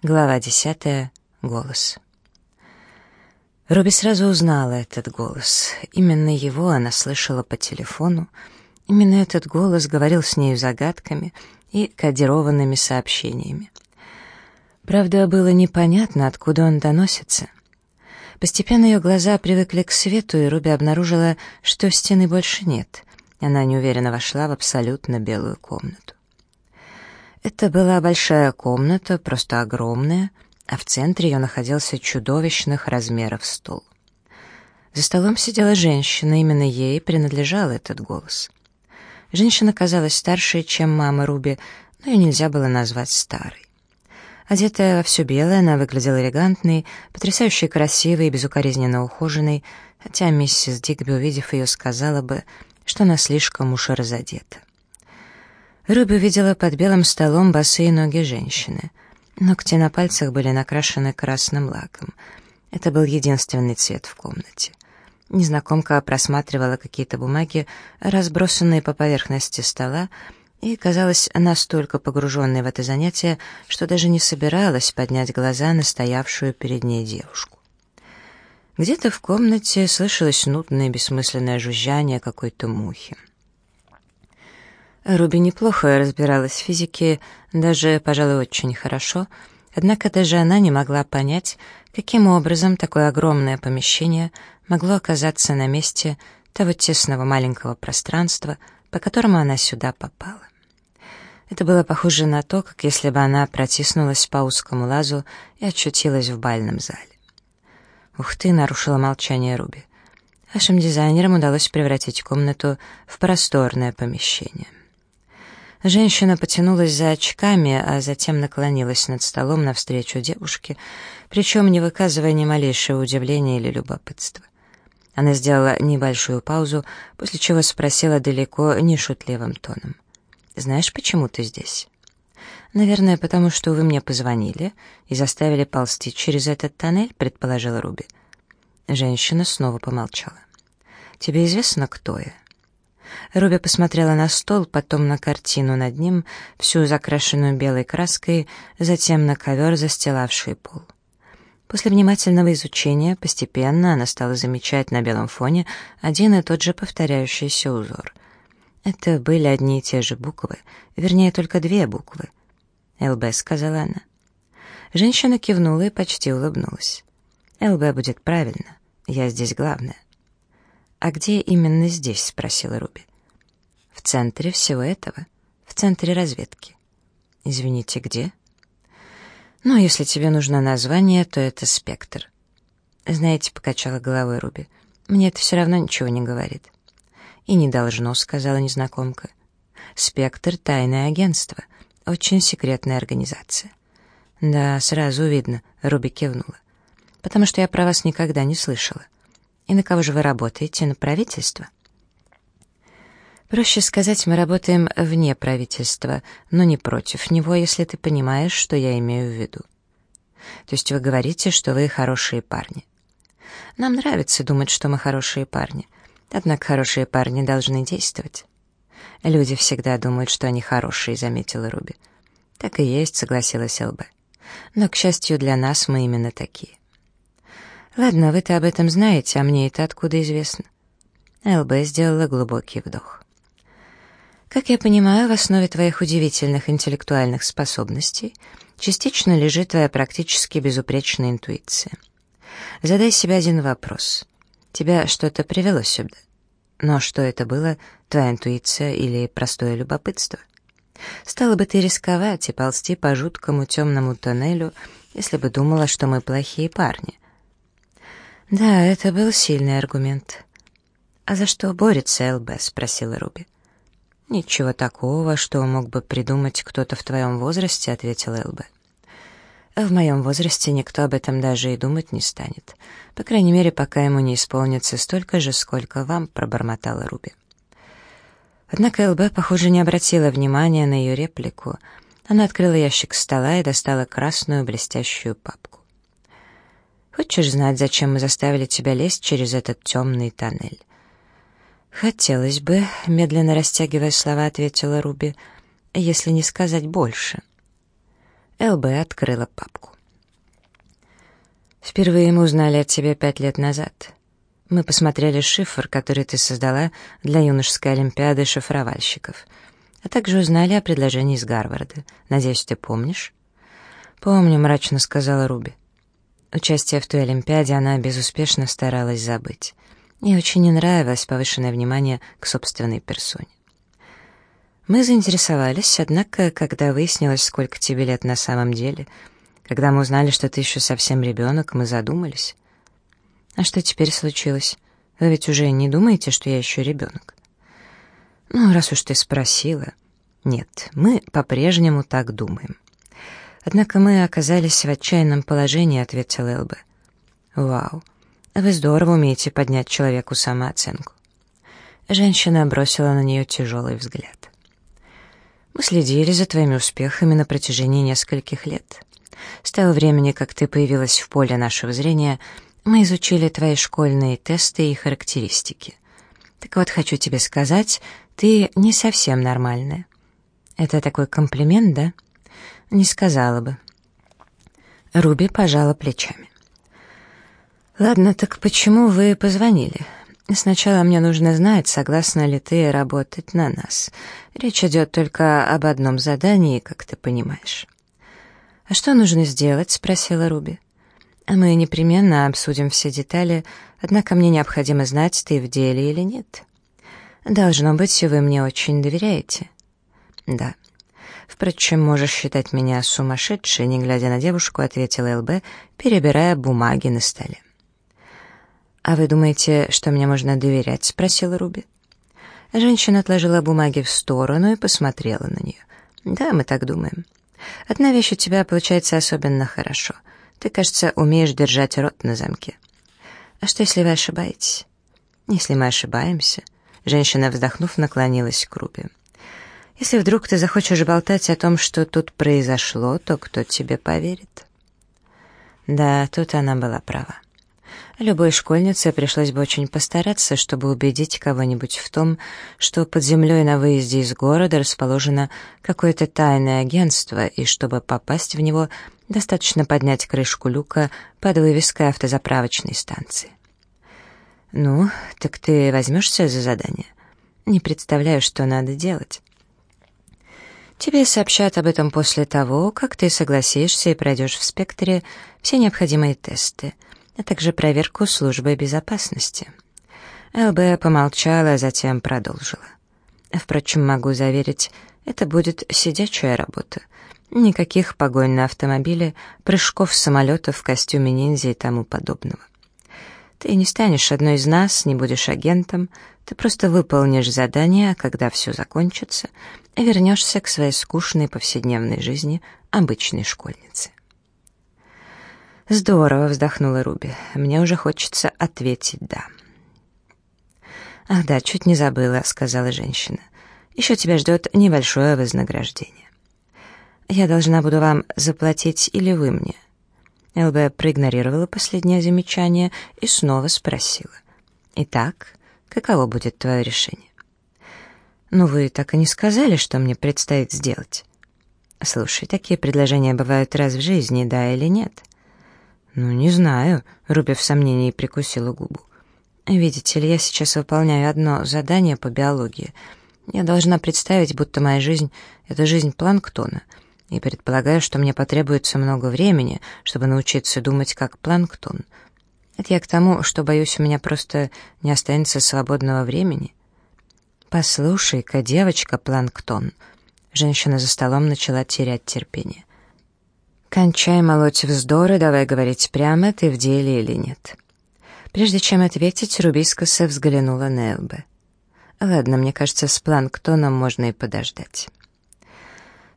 Глава десятая. Голос. Руби сразу узнала этот голос. Именно его она слышала по телефону. Именно этот голос говорил с нею загадками и кодированными сообщениями. Правда, было непонятно, откуда он доносится. Постепенно ее глаза привыкли к свету, и Руби обнаружила, что стены больше нет. Она неуверенно вошла в абсолютно белую комнату. Это была большая комната, просто огромная, а в центре ее находился чудовищных размеров стол. За столом сидела женщина, именно ей принадлежал этот голос. Женщина казалась старше, чем мама Руби, но ее нельзя было назвать старой. Одетая во все белое, она выглядела элегантной, потрясающе красивой и безукоризненно ухоженной, хотя миссис Дигби, увидев ее, сказала бы, что она слишком уж разодета. Руби увидела под белым столом босые ноги женщины. Ногти на пальцах были накрашены красным лаком. Это был единственный цвет в комнате. Незнакомка просматривала какие-то бумаги, разбросанные по поверхности стола, и казалась настолько погруженной в это занятие, что даже не собиралась поднять глаза на стоявшую перед ней девушку. Где-то в комнате слышалось нудное бессмысленное жужжание какой-то мухи. Руби неплохо разбиралась в физике, даже, пожалуй, очень хорошо, однако даже она не могла понять, каким образом такое огромное помещение могло оказаться на месте того тесного маленького пространства, по которому она сюда попала. Это было похоже на то, как если бы она протиснулась по узкому лазу и очутилась в бальном зале. «Ух ты!» — нарушила молчание Руби. «Вашим дизайнерам удалось превратить комнату в просторное помещение». Женщина потянулась за очками, а затем наклонилась над столом навстречу девушке, причем не выказывая ни малейшего удивления или любопытства. Она сделала небольшую паузу, после чего спросила далеко не шутливым тоном. «Знаешь, почему ты здесь?» «Наверное, потому что вы мне позвонили и заставили ползти через этот тоннель», — предположила Руби. Женщина снова помолчала. «Тебе известно, кто я?» Руби посмотрела на стол, потом на картину над ним, всю закрашенную белой краской, затем на ковер, застилавший пол. После внимательного изучения постепенно она стала замечать на белом фоне один и тот же повторяющийся узор. Это были одни и те же буквы, вернее, только две буквы. «ЛБ», — сказала она. Женщина кивнула и почти улыбнулась. «ЛБ будет правильно. Я здесь главная». «А где именно здесь?» — спросила Руби. «В центре всего этого, в центре разведки». «Извините, где?» «Ну, если тебе нужно название, то это «Спектр». «Знаете», — покачала головой Руби, — «мне это все равно ничего не говорит». «И не должно», — сказала незнакомка. «Спектр — тайное агентство, очень секретная организация». «Да, сразу видно», — Руби кивнула. «Потому что я про вас никогда не слышала». И на кого же вы работаете? На правительство? Проще сказать, мы работаем вне правительства, но не против него, если ты понимаешь, что я имею в виду. То есть вы говорите, что вы хорошие парни. Нам нравится думать, что мы хорошие парни. Однако хорошие парни должны действовать. Люди всегда думают, что они хорошие, заметила Руби. Так и есть, согласилась ЛБ. Но, к счастью для нас, мы именно такие. «Ладно, вы-то об этом знаете, а мне это откуда известно?» ЛБ сделала глубокий вдох. «Как я понимаю, в основе твоих удивительных интеллектуальных способностей частично лежит твоя практически безупречная интуиция. Задай себе один вопрос. Тебя что-то привело сюда. Но что это было, твоя интуиция или простое любопытство? Стала бы ты рисковать и ползти по жуткому темному тоннелю, если бы думала, что мы плохие парни?» Да, это был сильный аргумент. «А за что борется ЛБ?» — спросила Руби. «Ничего такого, что мог бы придумать кто-то в твоем возрасте», — ответил ЛБ. «В моем возрасте никто об этом даже и думать не станет. По крайней мере, пока ему не исполнится столько же, сколько вам», — пробормотала Руби. Однако ЛБ, похоже, не обратила внимания на ее реплику. Она открыла ящик стола и достала красную блестящую папку. Хочешь знать, зачем мы заставили тебя лезть через этот темный тоннель?» «Хотелось бы», — медленно растягивая слова, ответила Руби, — «если не сказать больше». ЛБ открыла папку. «Впервые мы узнали от тебя пять лет назад. Мы посмотрели шифр, который ты создала для юношеской олимпиады шифровальщиков, а также узнали о предложении из Гарварда. Надеюсь, ты помнишь?» «Помню», — мрачно сказала Руби. Участие в той олимпиаде она безуспешно старалась забыть. Ей очень не нравилось повышенное внимание к собственной персоне. Мы заинтересовались, однако, когда выяснилось, сколько тебе лет на самом деле, когда мы узнали, что ты еще совсем ребенок, мы задумались. А что теперь случилось? Вы ведь уже не думаете, что я еще ребенок? Ну, раз уж ты спросила. Нет, мы по-прежнему так думаем. Однако мы оказались в отчаянном положении, ответил Элбе. Вау, вы здорово умеете поднять человеку самооценку. Женщина бросила на нее тяжелый взгляд. Мы следили за твоими успехами на протяжении нескольких лет. С того времени, как ты появилась в поле нашего зрения, мы изучили твои школьные тесты и характеристики. Так вот, хочу тебе сказать, ты не совсем нормальная. Это такой комплимент, да? Не сказала бы. Руби пожала плечами. Ладно, так почему вы позвонили? Сначала мне нужно знать, согласна ли ты работать на нас. Речь идет только об одном задании, как ты понимаешь. «А что нужно сделать?» — спросила Руби. «А «Мы непременно обсудим все детали, однако мне необходимо знать, ты в деле или нет. Должно быть, вы мне очень доверяете». «Да». «Впрочем, можешь считать меня сумасшедшей», — не глядя на девушку, ответила ЛБ, перебирая бумаги на столе. «А вы думаете, что мне можно доверять?» — спросила Руби. Женщина отложила бумаги в сторону и посмотрела на нее. «Да, мы так думаем. Одна вещь у тебя получается особенно хорошо. Ты, кажется, умеешь держать рот на замке. А что, если вы ошибаетесь?» «Если мы ошибаемся...» Женщина, вздохнув, наклонилась к Руби. «Если вдруг ты захочешь болтать о том, что тут произошло, то кто тебе поверит?» Да, тут она была права. Любой школьнице пришлось бы очень постараться, чтобы убедить кого-нибудь в том, что под землей на выезде из города расположено какое-то тайное агентство, и чтобы попасть в него, достаточно поднять крышку люка под вывеской автозаправочной станции. «Ну, так ты возьмешься за задание?» «Не представляю, что надо делать». Тебе сообщат об этом после того, как ты согласишься и пройдешь в спектре все необходимые тесты — а также проверку службы безопасности. ЛБ помолчала, а затем продолжила. Впрочем, могу заверить, это будет сидячая работа. Никаких погонь на автомобиле, прыжков самолетов в костюме ниндзя и тому подобного. Ты не станешь одной из нас, не будешь агентом, ты просто выполнишь задание, а когда все закончится, вернешься к своей скучной повседневной жизни обычной школьницы. «Здорово», — вздохнула Руби. «Мне уже хочется ответить «да». «Ах да, чуть не забыла», — сказала женщина. «Еще тебя ждет небольшое вознаграждение. Я должна буду вам заплатить или вы мне?» ЛБ проигнорировала последнее замечание и снова спросила. «Итак, каково будет твое решение?» «Ну, вы так и не сказали, что мне предстоит сделать». «Слушай, такие предложения бывают раз в жизни, да или нет?» «Ну, не знаю», — Руби в сомнении прикусила губу. «Видите ли, я сейчас выполняю одно задание по биологии. Я должна представить, будто моя жизнь — это жизнь планктона, и предполагаю, что мне потребуется много времени, чтобы научиться думать как планктон. Это я к тому, что, боюсь, у меня просто не останется свободного времени». «Послушай-ка, девочка планктон», Женщина за столом начала терять терпение. «Кончай молоть вздоры, давай говорить прямо, ты в деле или нет». Прежде чем ответить, Рубискоса взглянула на Элбе. «Ладно, мне кажется, с планктоном можно и подождать».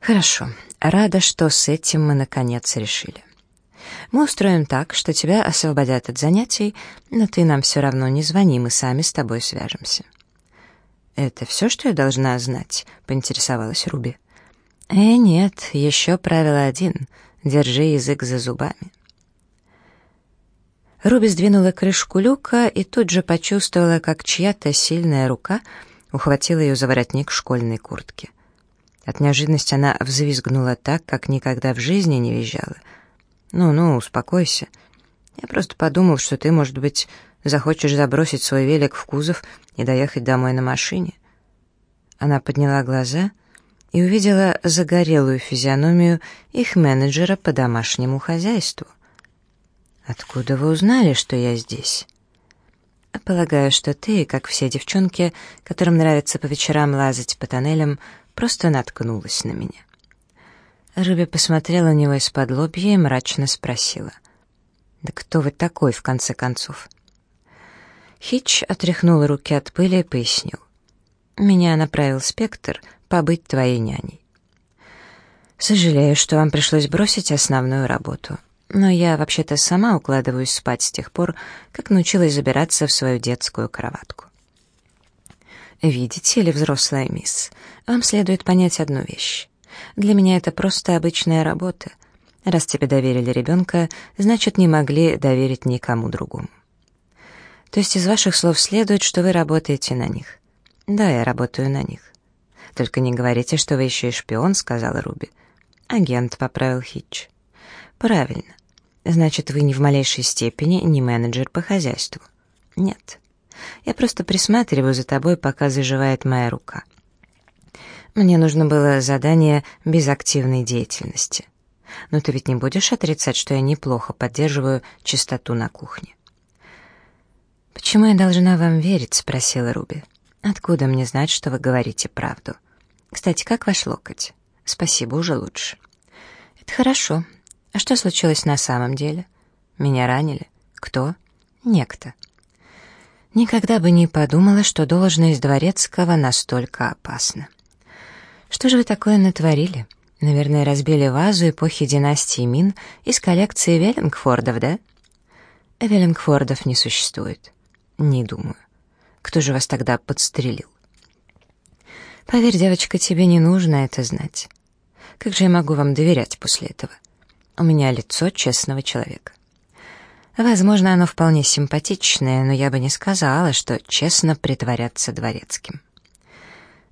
«Хорошо. Рада, что с этим мы наконец решили. Мы устроим так, что тебя освободят от занятий, но ты нам все равно не звони, мы сами с тобой свяжемся». «Это все, что я должна знать?» — поинтересовалась Руби. «Э, нет, еще правило один — Держи язык за зубами. Руби сдвинула крышку люка и тут же почувствовала, как чья-то сильная рука ухватила ее за воротник школьной куртки. От неожиданности она взвизгнула так, как никогда в жизни не визжала. «Ну-ну, успокойся. Я просто подумал, что ты, может быть, захочешь забросить свой велик в кузов и доехать домой на машине». Она подняла глаза и увидела загорелую физиономию их менеджера по домашнему хозяйству. «Откуда вы узнали, что я здесь?» «Полагаю, что ты, как все девчонки, которым нравится по вечерам лазать по тоннелям, просто наткнулась на меня». Руби посмотрела на него из-под лобья и мрачно спросила. «Да кто вы такой, в конце концов?» Хитч отряхнул руки от пыли и пояснил. «Меня направил спектр побыть твоей няней». «Сожалею, что вам пришлось бросить основную работу но я вообще-то сама укладываюсь спать с тех пор, как научилась забираться в свою детскую кроватку. Видите ли, взрослая мисс, вам следует понять одну вещь. Для меня это просто обычная работа. Раз тебе доверили ребенка, значит, не могли доверить никому другому. То есть из ваших слов следует, что вы работаете на них. Да, я работаю на них. Только не говорите, что вы еще и шпион, сказала Руби. Агент поправил Хитч. Правильно. Значит, вы ни в малейшей степени не менеджер по хозяйству. Нет. Я просто присматриваю за тобой, пока заживает моя рука. Мне нужно было задание без активной деятельности. Но ты ведь не будешь отрицать, что я неплохо поддерживаю чистоту на кухне. «Почему я должна вам верить?» — спросила Руби. «Откуда мне знать, что вы говорите правду? Кстати, как ваш локоть?» «Спасибо, уже лучше». «Это хорошо. А что случилось на самом деле? Меня ранили? Кто? Некто. Никогда бы не подумала, что должность дворецкого настолько опасна. Что же вы такое натворили? Наверное, разбили вазу эпохи династии Мин из коллекции Веллингфордов, да? Веллингфордов не существует. Не думаю. Кто же вас тогда подстрелил? Поверь, девочка, тебе не нужно это знать. Как же я могу вам доверять после этого? — у меня лицо честного человека. Возможно, оно вполне симпатичное, но я бы не сказала, что честно притворяться дворецким.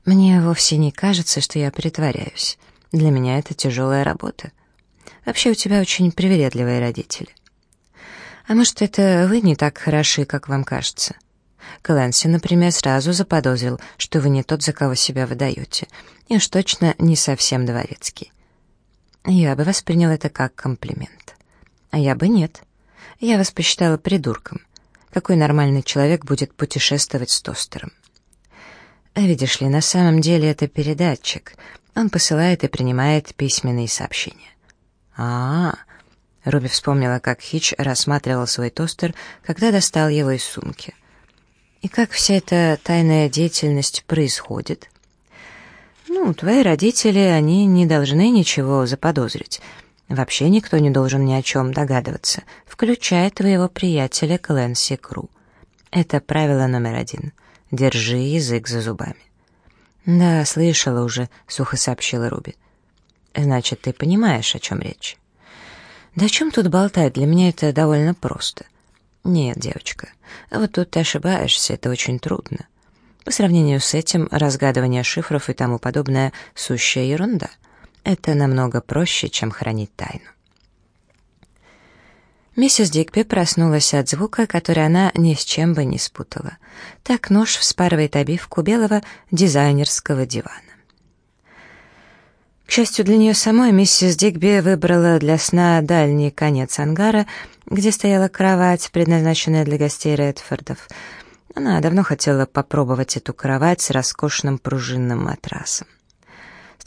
Мне вовсе не кажется, что я притворяюсь. Для меня это тяжелая работа. Вообще у тебя очень привередливые родители. А может, это вы не так хороши, как вам кажется? Клэнси, например, сразу заподозрил, что вы не тот, за кого себя выдаете, и уж точно не совсем дворецкий. Я бы воспринял это как комплимент. А я бы нет. Я вас посчитала придурком. Какой нормальный человек будет путешествовать с тостером? А видишь ли, на самом деле это передатчик. Он посылает и принимает письменные сообщения. А, -а, -а. Руби вспомнила, как Хич рассматривал свой тостер, когда достал его из сумки. И как вся эта тайная деятельность происходит? Ну, твои родители, они не должны ничего заподозрить. Вообще никто не должен ни о чем догадываться, включая твоего приятеля Кленси Кру. Это правило номер один. Держи язык за зубами. «Да, слышала уже», — сухо сообщила Руби. «Значит, ты понимаешь, о чем речь?» «Да о чем тут болтать? Для меня это довольно просто». «Нет, девочка, вот тут ты ошибаешься, это очень трудно. По сравнению с этим, разгадывание шифров и тому подобное — сущая ерунда. Это намного проще, чем хранить тайну. Миссис Дикпи проснулась от звука, который она ни с чем бы не спутала. Так нож вспарывает обивку белого дизайнерского дивана. К счастью для нее самой, миссис Дигби выбрала для сна дальний конец ангара, где стояла кровать, предназначенная для гостей Редфордов — она давно хотела попробовать эту кровать с роскошным пружинным матрасом.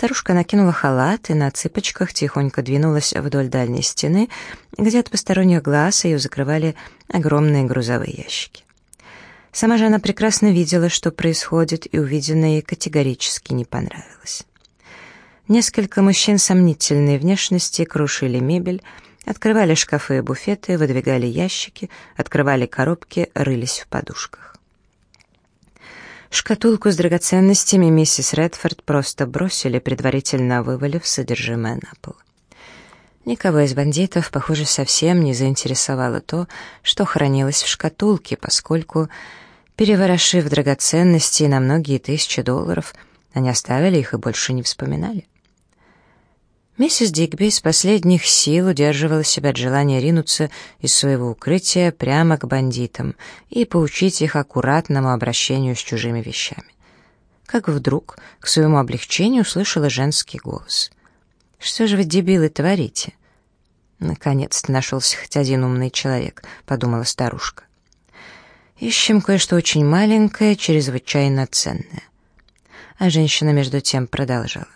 Старушка накинула халат и на цыпочках тихонько двинулась вдоль дальней стены, где от посторонних глаз ее закрывали огромные грузовые ящики. Сама же она прекрасно видела, что происходит, и увиденное ей категорически не понравилось. Несколько мужчин сомнительной внешности крушили мебель, открывали шкафы и буфеты, выдвигали ящики, открывали коробки, рылись в подушках. Шкатулку с драгоценностями миссис Редфорд просто бросили, предварительно вывалив содержимое на пол. Никого из бандитов, похоже, совсем не заинтересовало то, что хранилось в шкатулке, поскольку, переворошив драгоценности на многие тысячи долларов, Они оставили их и больше не вспоминали. Миссис Дигби из последних сил удерживала себя от желания ринуться из своего укрытия прямо к бандитам и поучить их аккуратному обращению с чужими вещами. Как вдруг, к своему облегчению, услышала женский голос. «Что же вы, дебилы, творите?» «Наконец-то нашелся хоть один умный человек», — подумала старушка. «Ищем кое-что очень маленькое, чрезвычайно ценное». А женщина между тем продолжала.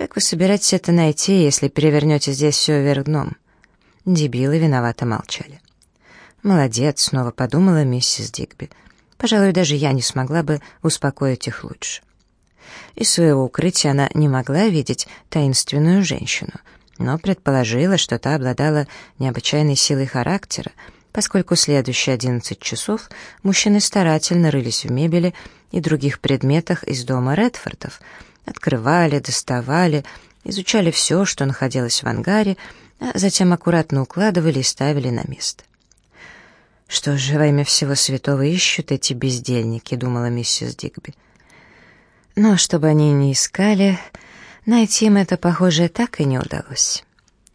Как вы собираетесь это найти, если перевернете здесь все вверх дном?» Дебилы виновато молчали. «Молодец», — снова подумала миссис Дигби. «Пожалуй, даже я не смогла бы успокоить их лучше». Из своего укрытия она не могла видеть таинственную женщину, но предположила, что та обладала необычайной силой характера, поскольку следующие одиннадцать часов мужчины старательно рылись в мебели и других предметах из дома Редфордов — Открывали, доставали, изучали все, что находилось в ангаре, а затем аккуратно укладывали и ставили на место. «Что же во имя всего святого ищут эти бездельники?» — думала миссис Дигби. Но чтобы они не искали, найти им это, похоже, так и не удалось.